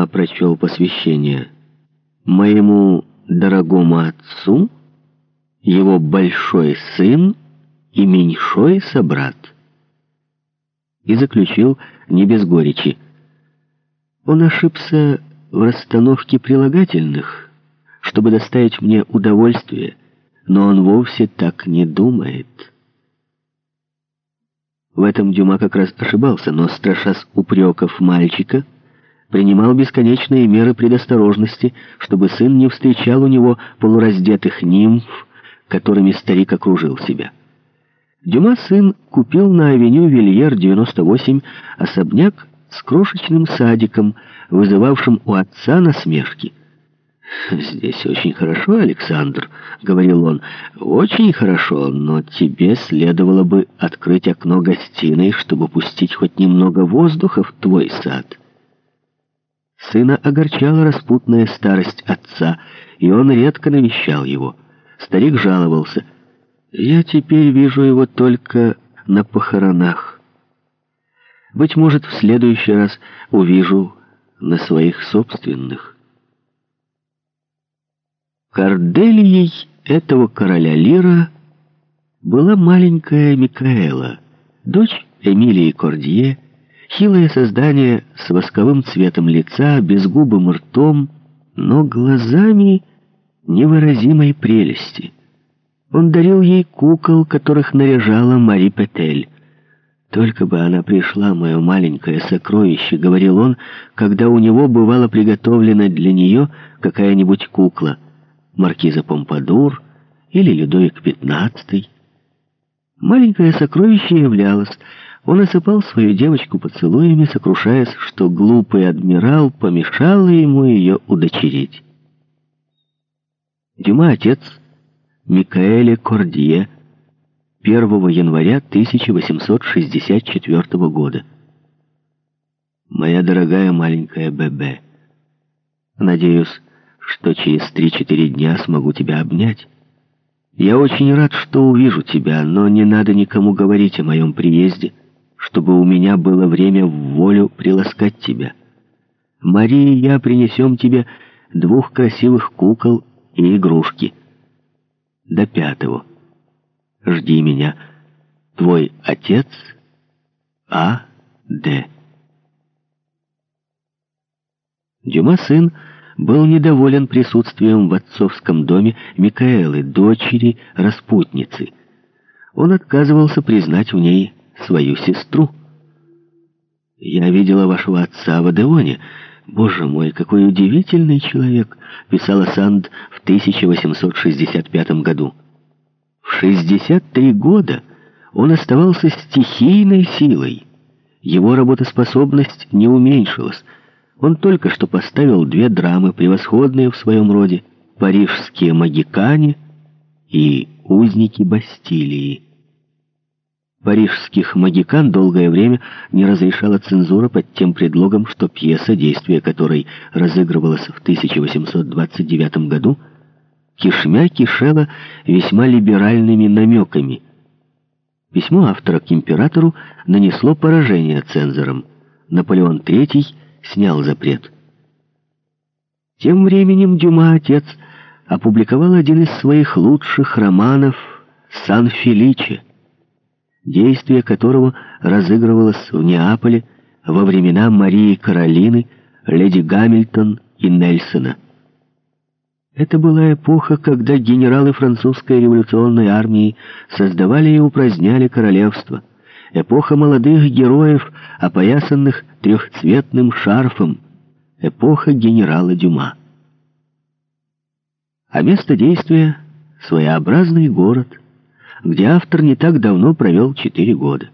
Дюма прочел посвящение. «Моему дорогому отцу, его большой сын и меньшой собрат». И заключил не без горечи. Он ошибся в расстановке прилагательных, чтобы доставить мне удовольствие, но он вовсе так не думает». В этом Дюма как раз ошибался, но, страшась упреков мальчика, принимал бесконечные меры предосторожности, чтобы сын не встречал у него полураздетых нимф, которыми старик окружил себя. Дюма сын купил на авеню Вильер 98 особняк с крошечным садиком, вызывавшим у отца насмешки. «Здесь очень хорошо, Александр», — говорил он, — «очень хорошо, но тебе следовало бы открыть окно гостиной, чтобы пустить хоть немного воздуха в твой сад». Сына огорчала распутная старость отца, и он редко навещал его. Старик жаловался. «Я теперь вижу его только на похоронах. Быть может, в следующий раз увижу на своих собственных». Корделией этого короля Лира была маленькая Микаэла, дочь Эмилии Кордье, хилое создание с восковым цветом лица, безгубым ртом, но глазами невыразимой прелести. Он дарил ей кукол, которых наряжала Мари Петель. «Только бы она пришла, мое маленькое сокровище», — говорил он, когда у него бывала приготовлена для нее какая-нибудь кукла — маркиза Помпадур или Людовик XV. Маленькое сокровище являлось. Он осыпал свою девочку поцелуями, сокрушаясь, что глупый адмирал помешал ему ее удочерить. Дюма отец Микаэле Кордье 1 января 1864 года. Моя дорогая маленькая Бебе, надеюсь, что через три-четыре дня смогу тебя обнять. Я очень рад, что увижу тебя, но не надо никому говорить о моем приезде, чтобы у меня было время в волю приласкать тебя. Мария и я принесем тебе двух красивых кукол и игрушки. До пятого. Жди меня. Твой отец А. Д. Дюма сын был недоволен присутствием в отцовском доме Микаэлы, дочери распутницы. Он отказывался признать в ней свою сестру. «Я видела вашего отца в Адеоне. Боже мой, какой удивительный человек!» — писала Санд в 1865 году. В 63 года он оставался стихийной силой. Его работоспособность не уменьшилась — он только что поставил две драмы, превосходные в своем роде, «Парижские магикане» и «Узники Бастилии». Парижских магикан долгое время не разрешала цензура под тем предлогом, что пьеса, действие которой разыгрывалась в 1829 году, кишмя кишела весьма либеральными намеками. Письмо автора к императору нанесло поражение цензорам. Наполеон III снял запрет. Тем временем Дюма, отец, опубликовал один из своих лучших романов «Сан-Феличе», действие которого разыгрывалось в Неаполе во времена Марии Каролины, леди Гамильтон и Нельсона. Это была эпоха, когда генералы французской революционной армии создавали и упраздняли королевство. Эпоха молодых героев, опоясанных трехцветным шарфом. Эпоха генерала Дюма. А место действия — своеобразный город, где автор не так давно провел четыре года.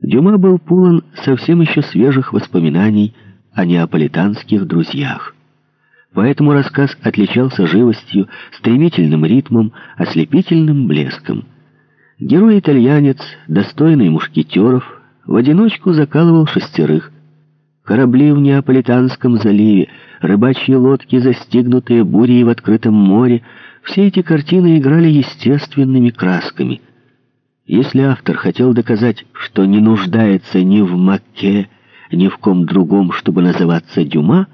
Дюма был полон совсем еще свежих воспоминаний о неаполитанских друзьях. Поэтому рассказ отличался живостью, стремительным ритмом, ослепительным блеском. Герой-итальянец, достойный мушкетеров, в одиночку закалывал шестерых. Корабли в Неаполитанском заливе, рыбачьи лодки, застигнутые бурей в открытом море, все эти картины играли естественными красками. Если автор хотел доказать, что не нуждается ни в Макке, ни в ком другом, чтобы называться Дюма,